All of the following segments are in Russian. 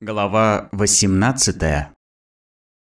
Глава 18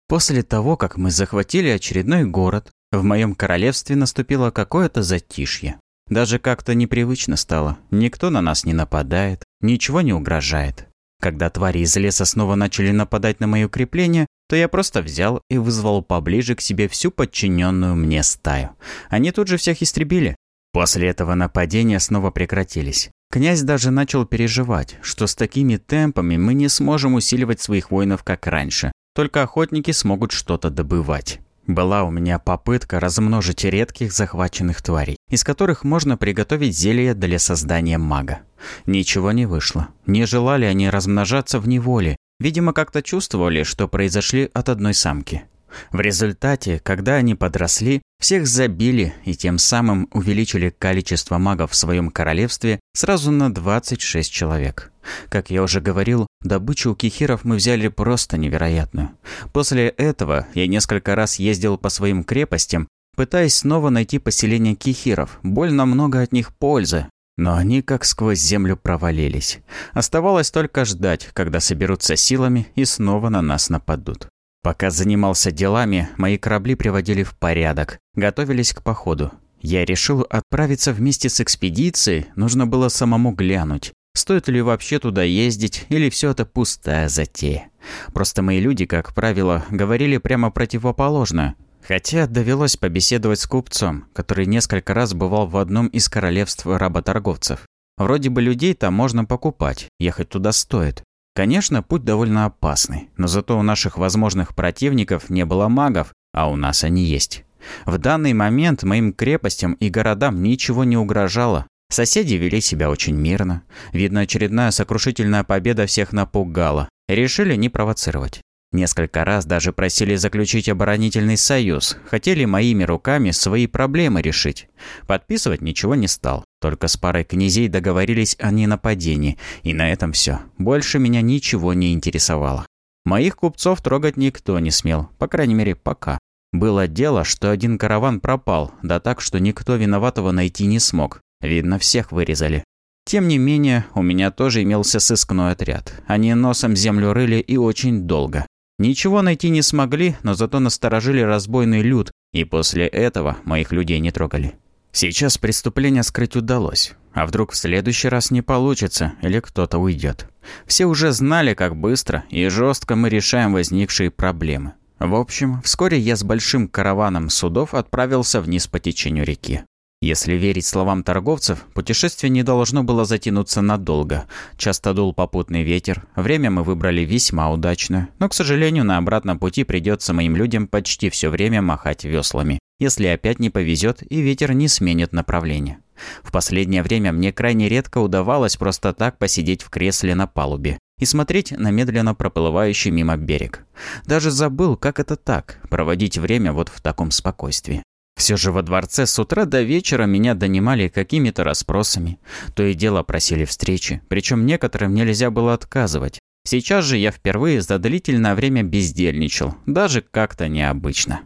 После того, как мы захватили очередной город, в моем королевстве наступило какое-то затишье. Даже как-то непривычно стало. Никто на нас не нападает, ничего не угрожает. Когда твари из леса снова начали нападать на мои укрепления, то я просто взял и вызвал поближе к себе всю подчиненную мне стаю. Они тут же всех истребили. После этого нападения снова прекратились. Князь даже начал переживать, что с такими темпами мы не сможем усиливать своих воинов, как раньше. Только охотники смогут что-то добывать. Была у меня попытка размножить редких захваченных тварей, из которых можно приготовить зелье для создания мага. Ничего не вышло. Не желали они размножаться в неволе. Видимо, как-то чувствовали, что произошли от одной самки. В результате, когда они подросли, всех забили и тем самым увеличили количество магов в своем королевстве сразу на 26 человек. Как я уже говорил, добычу у кихиров мы взяли просто невероятную. После этого я несколько раз ездил по своим крепостям, пытаясь снова найти поселение кихиров. Больно много от них пользы, но они как сквозь землю провалились. Оставалось только ждать, когда соберутся силами и снова на нас нападут. Пока занимался делами, мои корабли приводили в порядок, готовились к походу. Я решил отправиться вместе с экспедицией, нужно было самому глянуть, стоит ли вообще туда ездить или все это пустая затея. Просто мои люди, как правило, говорили прямо противоположно. Хотя довелось побеседовать с купцом, который несколько раз бывал в одном из королевств работорговцев. Вроде бы людей там можно покупать, ехать туда стоит. Конечно, путь довольно опасный, но зато у наших возможных противников не было магов, а у нас они есть. В данный момент моим крепостям и городам ничего не угрожало. Соседи вели себя очень мирно. Видно, очередная сокрушительная победа всех напугала. Решили не провоцировать. Несколько раз даже просили заключить оборонительный союз, хотели моими руками свои проблемы решить. Подписывать ничего не стал. Только с парой князей договорились о ненападении, и на этом все. Больше меня ничего не интересовало. Моих купцов трогать никто не смел, по крайней мере, пока. Было дело, что один караван пропал, да так, что никто виноватого найти не смог. Видно, всех вырезали. Тем не менее, у меня тоже имелся сыскной отряд. Они носом землю рыли и очень долго. Ничего найти не смогли, но зато насторожили разбойный люд, и после этого моих людей не трогали. Сейчас преступление скрыть удалось. А вдруг в следующий раз не получится или кто-то уйдет? Все уже знали, как быстро и жестко мы решаем возникшие проблемы. В общем, вскоре я с большим караваном судов отправился вниз по течению реки. Если верить словам торговцев, путешествие не должно было затянуться надолго. Часто дул попутный ветер, время мы выбрали весьма удачно, но, к сожалению, на обратном пути придется моим людям почти все время махать веслами, если опять не повезет и ветер не сменит направление. В последнее время мне крайне редко удавалось просто так посидеть в кресле на палубе и смотреть на медленно проплывающий мимо берег. Даже забыл, как это так, проводить время вот в таком спокойствии. Все же во дворце с утра до вечера меня донимали какими-то расспросами. То и дело просили встречи, причем некоторым нельзя было отказывать. Сейчас же я впервые за длительное время бездельничал, даже как-то необычно.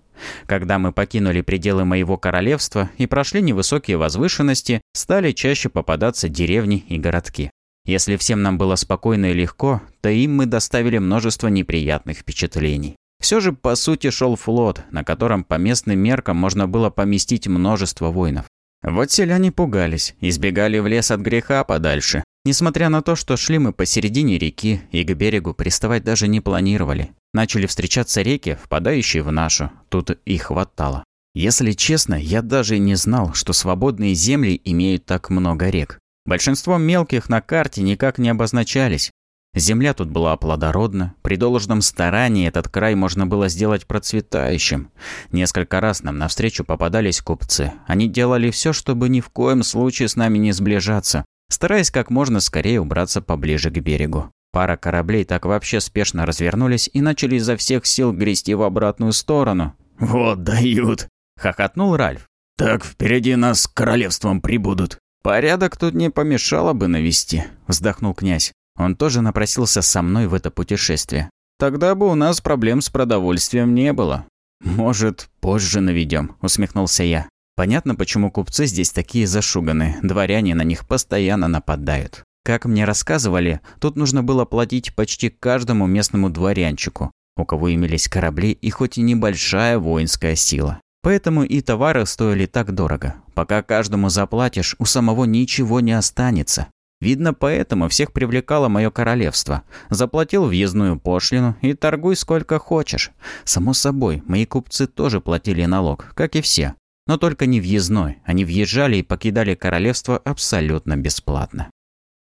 Когда мы покинули пределы моего королевства и прошли невысокие возвышенности, стали чаще попадаться деревни и городки. Если всем нам было спокойно и легко, то им мы доставили множество неприятных впечатлений. Все же, по сути, шел флот, на котором по местным меркам можно было поместить множество воинов. Вот селяне пугались, избегали в лес от греха подальше, несмотря на то, что шли мы посередине реки и к берегу приставать даже не планировали. Начали встречаться реки, впадающие в нашу, тут и хватало. Если честно, я даже не знал, что свободные земли имеют так много рек. Большинство мелких на карте никак не обозначались, Земля тут была плодородна, при должном старании этот край можно было сделать процветающим. Несколько раз нам навстречу попадались купцы. Они делали все, чтобы ни в коем случае с нами не сближаться, стараясь как можно скорее убраться поближе к берегу. Пара кораблей так вообще спешно развернулись и начали изо всех сил грести в обратную сторону. «Вот дают!» – хохотнул Ральф. «Так впереди нас королевством прибудут!» «Порядок тут не помешало бы навести», – вздохнул князь. Он тоже напросился со мной в это путешествие. Тогда бы у нас проблем с продовольствием не было. Может, позже наведем, усмехнулся я. Понятно, почему купцы здесь такие зашуганы, дворяне на них постоянно нападают. Как мне рассказывали, тут нужно было платить почти каждому местному дворянчику, у кого имелись корабли и хоть и небольшая воинская сила. Поэтому и товары стоили так дорого. Пока каждому заплатишь, у самого ничего не останется. Видно, поэтому всех привлекало мое королевство. Заплатил въездную пошлину и торгуй сколько хочешь. Само собой, мои купцы тоже платили налог, как и все. Но только не въездной. Они въезжали и покидали королевство абсолютно бесплатно.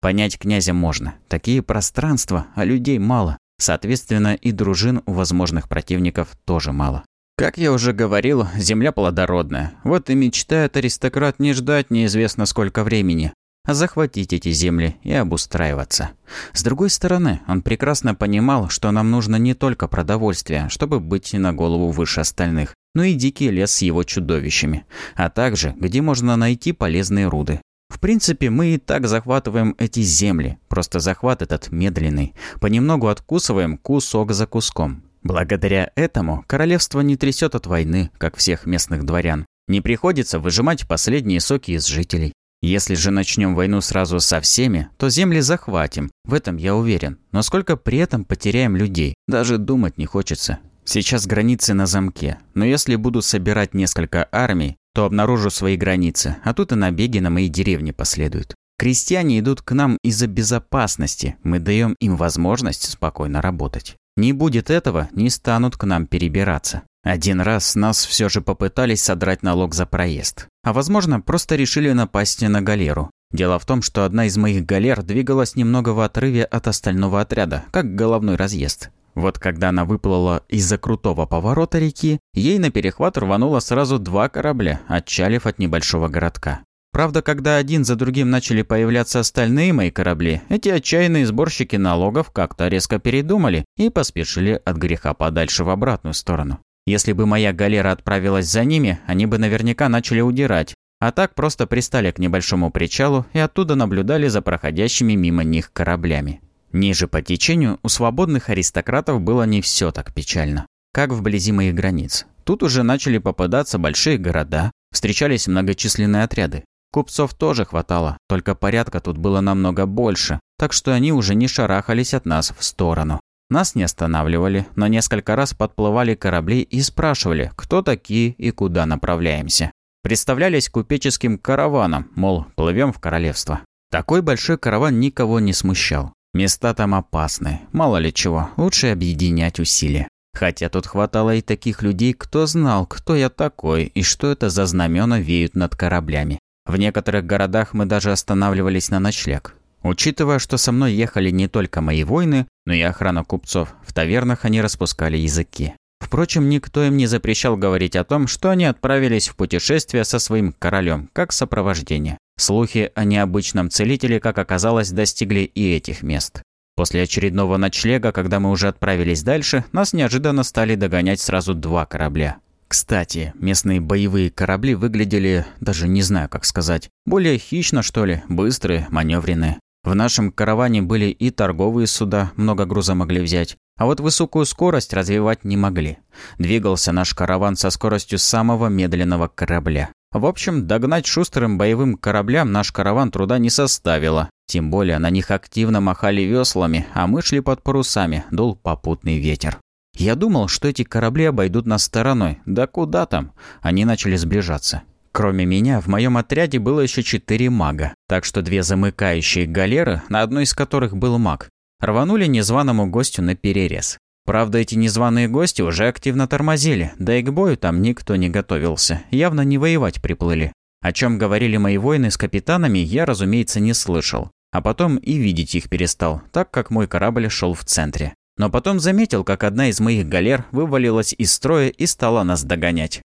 Понять князя можно. Такие пространства, а людей мало. Соответственно, и дружин у возможных противников тоже мало. Как я уже говорил, земля плодородная. Вот и мечтает аристократ не ждать неизвестно сколько времени захватить эти земли и обустраиваться. С другой стороны, он прекрасно понимал, что нам нужно не только продовольствие, чтобы быть на голову выше остальных, но и дикий лес с его чудовищами, а также где можно найти полезные руды. В принципе, мы и так захватываем эти земли, просто захват этот медленный. Понемногу откусываем кусок за куском. Благодаря этому королевство не трясет от войны, как всех местных дворян. Не приходится выжимать последние соки из жителей. Если же начнем войну сразу со всеми, то земли захватим, в этом я уверен. Но сколько при этом потеряем людей, даже думать не хочется. Сейчас границы на замке, но если буду собирать несколько армий, то обнаружу свои границы, а тут и набеги на мои деревни последуют. Крестьяне идут к нам из-за безопасности, мы даем им возможность спокойно работать. Не будет этого, не станут к нам перебираться. Один раз нас все же попытались содрать налог за проезд. А возможно, просто решили напасть на галеру. Дело в том, что одна из моих галер двигалась немного в отрыве от остального отряда, как головной разъезд. Вот когда она выплыла из-за крутого поворота реки, ей на перехват рвануло сразу два корабля, отчалив от небольшого городка. Правда, когда один за другим начали появляться остальные мои корабли, эти отчаянные сборщики налогов как-то резко передумали и поспешили от греха подальше в обратную сторону. Если бы моя галера отправилась за ними, они бы наверняка начали удирать, а так просто пристали к небольшому причалу и оттуда наблюдали за проходящими мимо них кораблями. Ниже по течению у свободных аристократов было не все так печально, как вблизи моих границ. Тут уже начали попадаться большие города, встречались многочисленные отряды. Купцов тоже хватало, только порядка тут было намного больше, так что они уже не шарахались от нас в сторону. Нас не останавливали, но несколько раз подплывали корабли и спрашивали, кто такие и куда направляемся. Представлялись купеческим караваном, мол, плывем в королевство. Такой большой караван никого не смущал. Места там опасны, мало ли чего, лучше объединять усилия. Хотя тут хватало и таких людей, кто знал, кто я такой и что это за знамена веют над кораблями. В некоторых городах мы даже останавливались на ночлег. Учитывая, что со мной ехали не только мои воины, но и охрана купцов, в тавернах они распускали языки. Впрочем, никто им не запрещал говорить о том, что они отправились в путешествие со своим королем, как сопровождение. Слухи о необычном целителе, как оказалось, достигли и этих мест. После очередного ночлега, когда мы уже отправились дальше, нас неожиданно стали догонять сразу два корабля. Кстати, местные боевые корабли выглядели, даже не знаю, как сказать, более хищно, что ли, быстрые, маневренные. В нашем караване были и торговые суда, много груза могли взять, а вот высокую скорость развивать не могли. Двигался наш караван со скоростью самого медленного корабля. В общем, догнать шустрым боевым кораблям наш караван труда не составило. Тем более на них активно махали веслами, а мы шли под парусами, дул попутный ветер. Я думал, что эти корабли обойдут нас стороной. Да куда там? Они начали сближаться. Кроме меня, в моем отряде было еще четыре мага, так что две замыкающие галеры, на одной из которых был маг, рванули незваному гостю на перерез. Правда, эти незваные гости уже активно тормозили, да и к бою там никто не готовился, явно не воевать приплыли. О чем говорили мои воины с капитанами, я, разумеется, не слышал. А потом и видеть их перестал, так как мой корабль шел в центре. Но потом заметил, как одна из моих галер вывалилась из строя и стала нас догонять.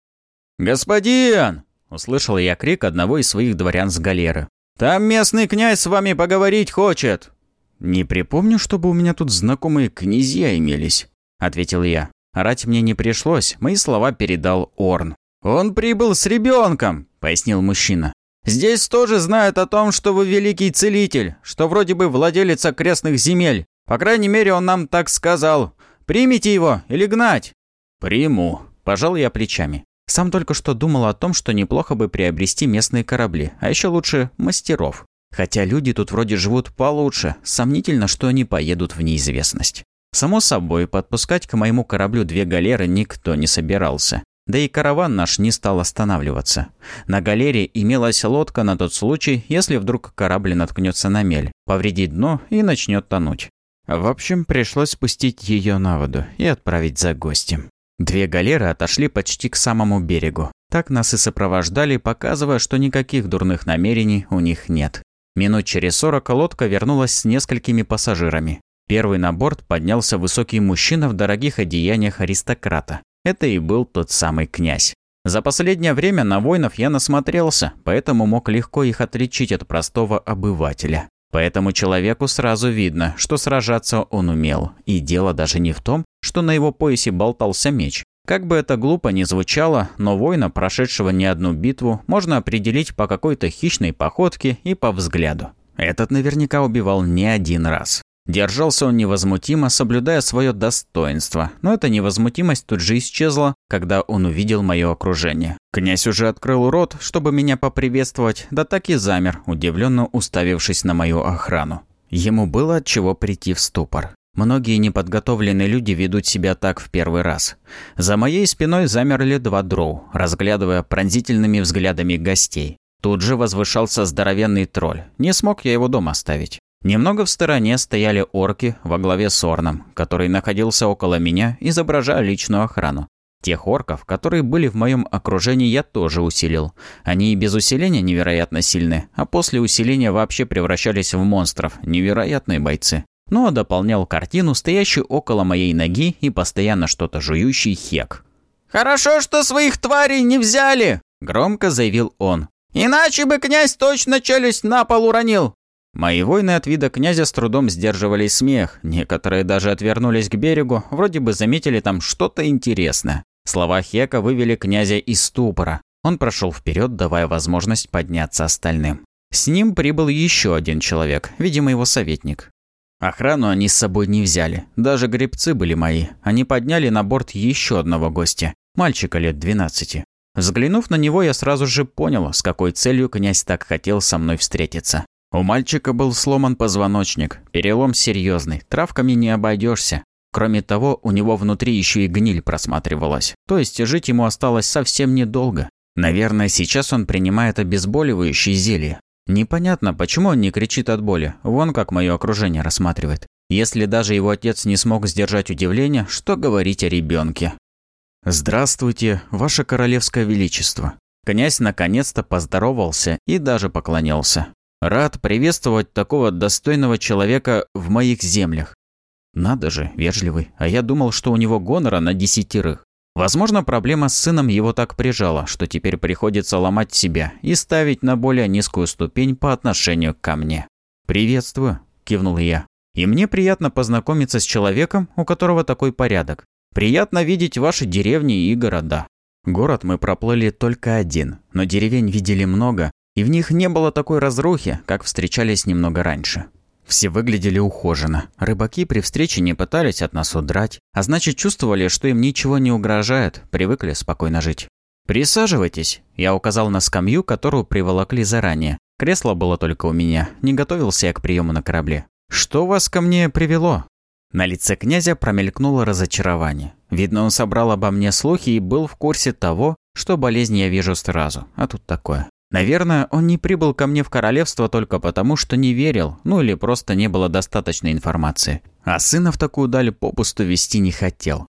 «Господин!» Услышал я крик одного из своих дворян с галеры. «Там местный князь с вами поговорить хочет!» «Не припомню, чтобы у меня тут знакомые князья имелись», — ответил я. Орать мне не пришлось, мои слова передал Орн. «Он прибыл с ребенком», — пояснил мужчина. «Здесь тоже знают о том, что вы великий целитель, что вроде бы владелец окрестных земель. По крайней мере, он нам так сказал. Примите его или гнать?» «Приму», – пожал я плечами. Сам только что думал о том, что неплохо бы приобрести местные корабли, а еще лучше мастеров. Хотя люди тут вроде живут получше, сомнительно, что они поедут в неизвестность. Само собой, подпускать к моему кораблю две галеры никто не собирался. Да и караван наш не стал останавливаться. На галере имелась лодка на тот случай, если вдруг корабль наткнется на мель, повредит дно и начнет тонуть. В общем, пришлось спустить ее на воду и отправить за гостем. Две галеры отошли почти к самому берегу. Так нас и сопровождали, показывая, что никаких дурных намерений у них нет. Минут через сорок лодка вернулась с несколькими пассажирами. Первый на борт поднялся высокий мужчина в дорогих одеяниях аристократа. Это и был тот самый князь. За последнее время на воинов я насмотрелся, поэтому мог легко их отличить от простого обывателя. Поэтому человеку сразу видно, что сражаться он умел. И дело даже не в том, что на его поясе болтался меч. Как бы это глупо ни звучало, но воина, прошедшего не одну битву, можно определить по какой-то хищной походке и по взгляду. Этот наверняка убивал не один раз. Держался он невозмутимо, соблюдая свое достоинство, но эта невозмутимость тут же исчезла, когда он увидел мое окружение. Князь уже открыл рот, чтобы меня поприветствовать, да так и замер, удивленно уставившись на мою охрану. Ему было от чего прийти в ступор. Многие неподготовленные люди ведут себя так в первый раз. За моей спиной замерли два дроу, разглядывая пронзительными взглядами гостей. Тут же возвышался здоровенный тролль. Не смог я его дома оставить. Немного в стороне стояли орки во главе с Орном, который находился около меня, изображая личную охрану. Тех орков, которые были в моем окружении, я тоже усилил. Они и без усиления невероятно сильны, а после усиления вообще превращались в монстров, невероятные бойцы. Ну а дополнял картину стоящий около моей ноги и постоянно что-то жующий хек. «Хорошо, что своих тварей не взяли!» – громко заявил он. «Иначе бы князь точно челюсть на пол уронил! Мои воины от вида князя с трудом сдерживали смех, некоторые даже отвернулись к берегу, вроде бы заметили там что-то интересное. Слова Хека вывели князя из ступора. Он прошел вперед, давая возможность подняться остальным. С ним прибыл еще один человек, видимо, его советник. Охрану они с собой не взяли, даже гребцы были мои. Они подняли на борт еще одного гостя, мальчика лет 12. Взглянув на него, я сразу же понял, с какой целью князь так хотел со мной встретиться. У мальчика был сломан позвоночник, перелом серьезный, травками не обойдешься. Кроме того, у него внутри еще и гниль просматривалась, то есть жить ему осталось совсем недолго. Наверное, сейчас он принимает обезболивающее зелье. Непонятно, почему он не кричит от боли, вон как мое окружение рассматривает. Если даже его отец не смог сдержать удивление, что говорить о ребенке? «Здравствуйте, Ваше Королевское Величество!» Князь наконец-то поздоровался и даже поклонился. Рад приветствовать такого достойного человека в моих землях. Надо же, вежливый. А я думал, что у него гонора на десятерых. Возможно, проблема с сыном его так прижала, что теперь приходится ломать себя и ставить на более низкую ступень по отношению ко мне. «Приветствую», – кивнул я. «И мне приятно познакомиться с человеком, у которого такой порядок. Приятно видеть ваши деревни и города. Город мы проплыли только один, но деревень видели много, и в них не было такой разрухи, как встречались немного раньше. Все выглядели ухоженно. Рыбаки при встрече не пытались от нас удрать, а значит чувствовали, что им ничего не угрожает, привыкли спокойно жить. «Присаживайтесь», – я указал на скамью, которую приволокли заранее. Кресло было только у меня, не готовился я к приему на корабле. «Что вас ко мне привело?» На лице князя промелькнуло разочарование. Видно, он собрал обо мне слухи и был в курсе того, что болезнь я вижу сразу, а тут такое. Наверное, он не прибыл ко мне в королевство только потому, что не верил, ну или просто не было достаточной информации. А сына в такую даль попусту вести не хотел.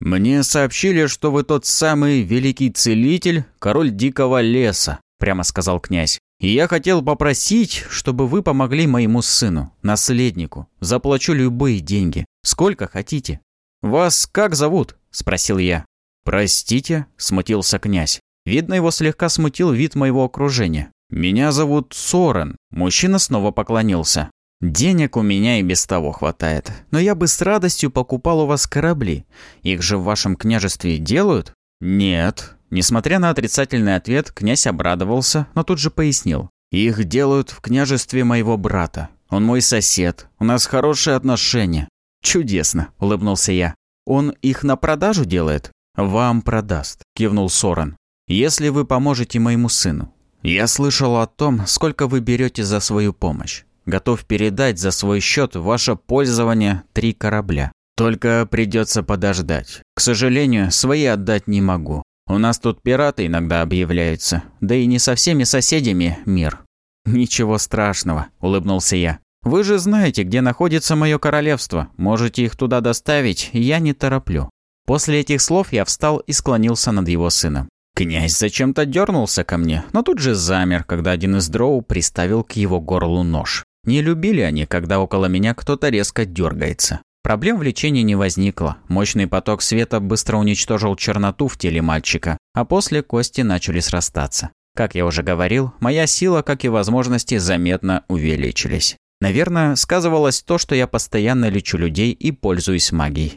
«Мне сообщили, что вы тот самый великий целитель, король дикого леса», — прямо сказал князь. «И я хотел попросить, чтобы вы помогли моему сыну, наследнику. Заплачу любые деньги. Сколько хотите». «Вас как зовут?» — спросил я. «Простите», — смутился князь. Видно, его слегка смутил вид моего окружения. «Меня зовут Сорен». Мужчина снова поклонился. «Денег у меня и без того хватает. Но я бы с радостью покупал у вас корабли. Их же в вашем княжестве делают?» «Нет». Несмотря на отрицательный ответ, князь обрадовался, но тут же пояснил. «Их делают в княжестве моего брата. Он мой сосед. У нас хорошие отношения». «Чудесно», — улыбнулся я. «Он их на продажу делает?» «Вам продаст», — кивнул Сорен если вы поможете моему сыну. Я слышал о том, сколько вы берете за свою помощь. Готов передать за свой счет ваше пользование три корабля. Только придется подождать. К сожалению, свои отдать не могу. У нас тут пираты иногда объявляются, да и не со всеми соседями мир». «Ничего страшного», – улыбнулся я. «Вы же знаете, где находится мое королевство. Можете их туда доставить, я не тороплю». После этих слов я встал и склонился над его сыном. Князь зачем-то дернулся ко мне, но тут же замер, когда один из дроу приставил к его горлу нож. Не любили они, когда около меня кто-то резко дергается. Проблем в лечении не возникло. Мощный поток света быстро уничтожил черноту в теле мальчика, а после кости начали срастаться. Как я уже говорил, моя сила, как и возможности, заметно увеличились. Наверное, сказывалось то, что я постоянно лечу людей и пользуюсь магией.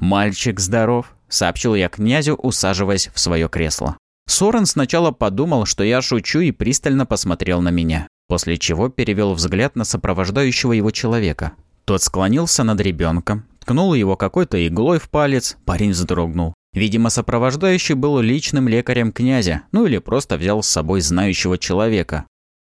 «Мальчик здоров», сообщил я князю, усаживаясь в свое кресло. Сорен сначала подумал, что я шучу и пристально посмотрел на меня, после чего перевел взгляд на сопровождающего его человека. Тот склонился над ребенком, ткнул его какой-то иглой в палец, парень вздрогнул. Видимо, сопровождающий был личным лекарем князя, ну или просто взял с собой знающего человека.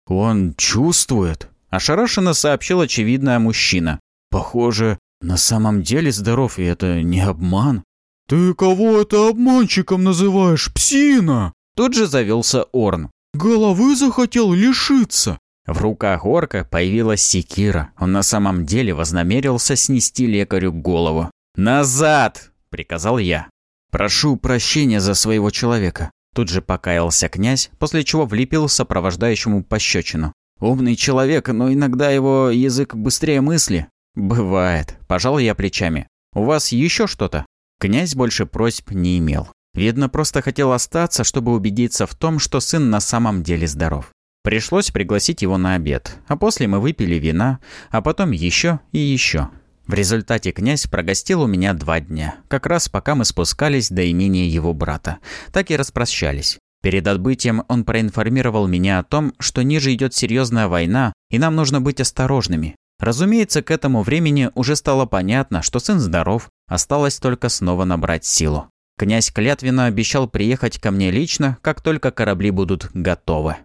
«Он чувствует», – ошарашенно сообщил очевидная мужчина. «Похоже, на самом деле здоров, и это не обман. «Ты кого это обманщиком называешь, псина?» Тут же завелся Орн. «Головы захотел лишиться!» В руках орка появилась секира. Он на самом деле вознамерился снести лекарю голову. «Назад!» – приказал я. «Прошу прощения за своего человека». Тут же покаялся князь, после чего влепил сопровождающему пощечину. «Умный человек, но иногда его язык быстрее мысли». «Бывает», – пожал я плечами. «У вас еще что-то?» Князь больше просьб не имел. Видно, просто хотел остаться, чтобы убедиться в том, что сын на самом деле здоров. Пришлось пригласить его на обед, а после мы выпили вина, а потом еще и еще. В результате князь прогостил у меня два дня, как раз пока мы спускались до имения его брата. Так и распрощались. Перед отбытием он проинформировал меня о том, что ниже идет серьезная война, и нам нужно быть осторожными. Разумеется, к этому времени уже стало понятно, что сын здоров, Осталось только снова набрать силу. Князь Клятвина обещал приехать ко мне лично, как только корабли будут готовы.